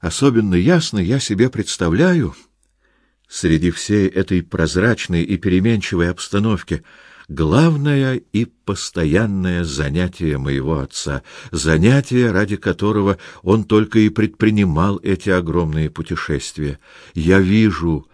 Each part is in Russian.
Особенно ясно я себе представляю среди всей этой прозрачной и переменчивой обстановки главное и постоянное занятие моего отца, занятие, ради которого он только и предпринимал эти огромные путешествия. Я вижу,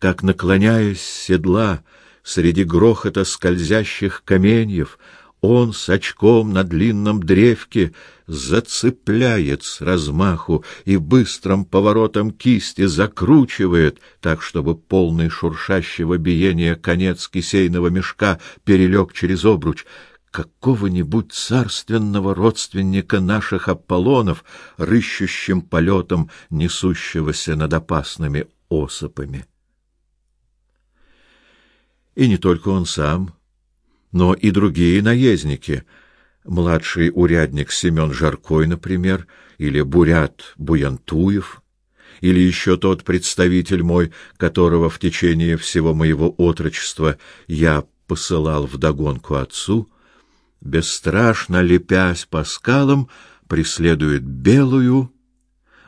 как, наклоняясь с седла среди грохота скользящих каменьев, он с очком на длинном древке зацепляет с размаху и быстрым поворотом кисти закручивает, так чтобы полный шуршащего биения конец кисейного мешка перелег через обруч какого-нибудь царственного родственника наших Аполлонов, рыщущим полетом несущегося над опасными осыпами. И не только он сам, но и другие наездники, младший урядник Семен Жаркой, например, или бурят Буянтуев, или еще тот представитель мой, которого в течение всего моего отрочества я посылал в догонку отцу, бесстрашно лепясь по скалам, преследует белую,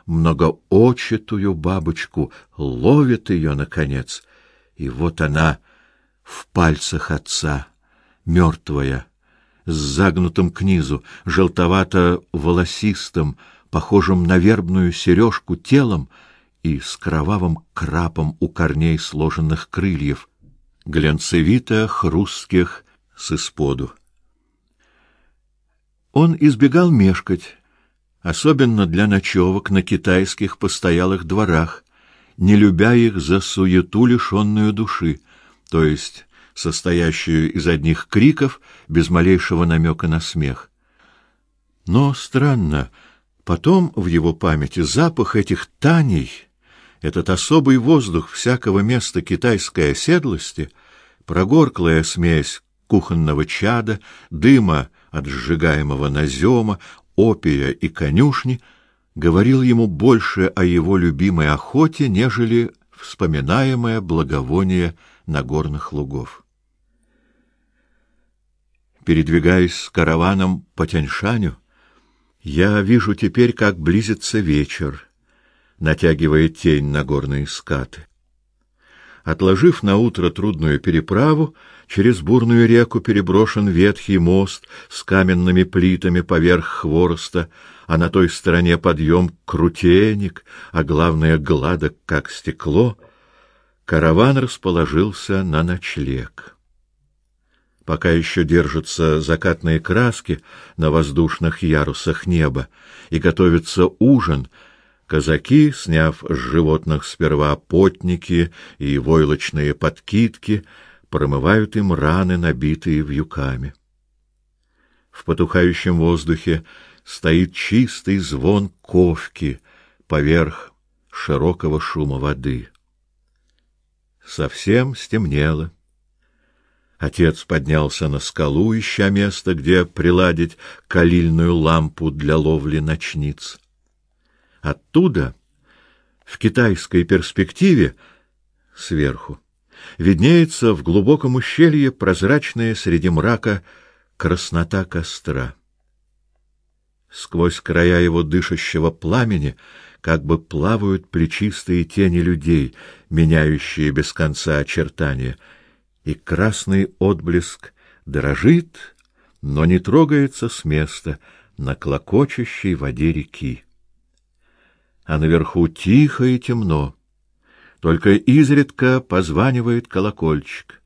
многоочитую бабочку, ловит ее наконец, и вот она в пальцах отца мертвая, с загнутым к низу, желтовато-волосистым, похожим на вербную сережку телом и с кровавым крапом у корней сложенных крыльев, глянцевито-хрустких с исподу. Он избегал мешкать, особенно для ночевок на китайских постоялых дворах, не любя их за суету лишенную души, то есть состоящую из одних криков без малейшего намека на смех. Но странно, потом в его памяти запах этих таней, этот особый воздух всякого места китайской оседлости, прогорклая смесь кухонного чада, дыма от сжигаемого назема, опия и конюшни, говорил ему больше о его любимой охоте, нежели вспоминаемое благовоние нагорных лугов. Передвигаясь с караваном по Тяньшаню, я вижу теперь, как близится вечер, натягивая тень на горные скаты. Отложив на утро трудную переправу, через бурную реку переброшен ветхий мост с каменными плитами поверх хвороста, а на той стороне подъем крутейник, а главное гладок, как стекло, караван расположился на ночлег пока еще держатся закатные краски на воздушных ярусах неба, и готовится ужин, казаки, сняв с животных сперва потники и войлочные подкидки, промывают им раны, набитые вьюками. В потухающем воздухе стоит чистый звон ковки поверх широкого шума воды. Совсем стемнело. Отец поднялся на скалу, ища место, где приладить калильную лампу для ловли ночниц. Оттуда, в китайской перспективе, сверху, виднеется в глубоком ущелье прозрачная среди мрака краснота костра. Сквозь края его дышащего пламени как бы плавают плечистые тени людей, меняющие без конца очертания — и красный отблеск дрожит, но не трогается с места на клокочущей воде реки. А наверху тихо и темно. Только изредка позванивает колокольчик.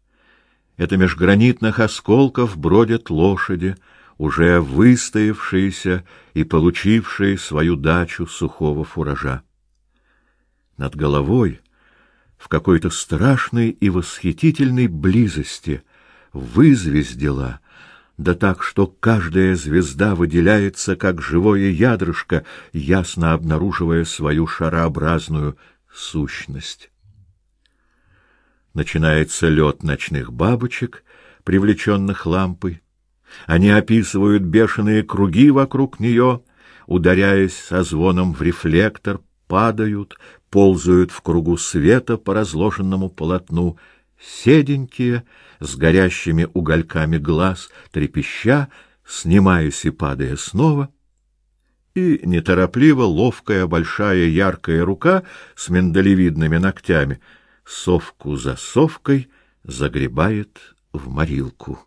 Это меж гранитных осколков бродят лошади, уже выстоявшиеся и получившие свою дачу сухого фуража. Над головой в какой-то страшной и восхитительной близости вызвездила, да так, что каждая звезда выделяется, как живое ядрышко, ясно обнаруживая свою шарообразную сущность. Начинается лед ночных бабочек, привлеченных лампой. Они описывают бешеные круги вокруг нее, ударяясь со звоном в рефлектор, падают, ползают в кругу света по разложенному полотну, седенькие, с горящими угольками глаз, трепеща, снимаясь и падая снова. и неторопливо ловкая большая яркая рука с миндалевидными ногтями совку за совкой загребает в морилку.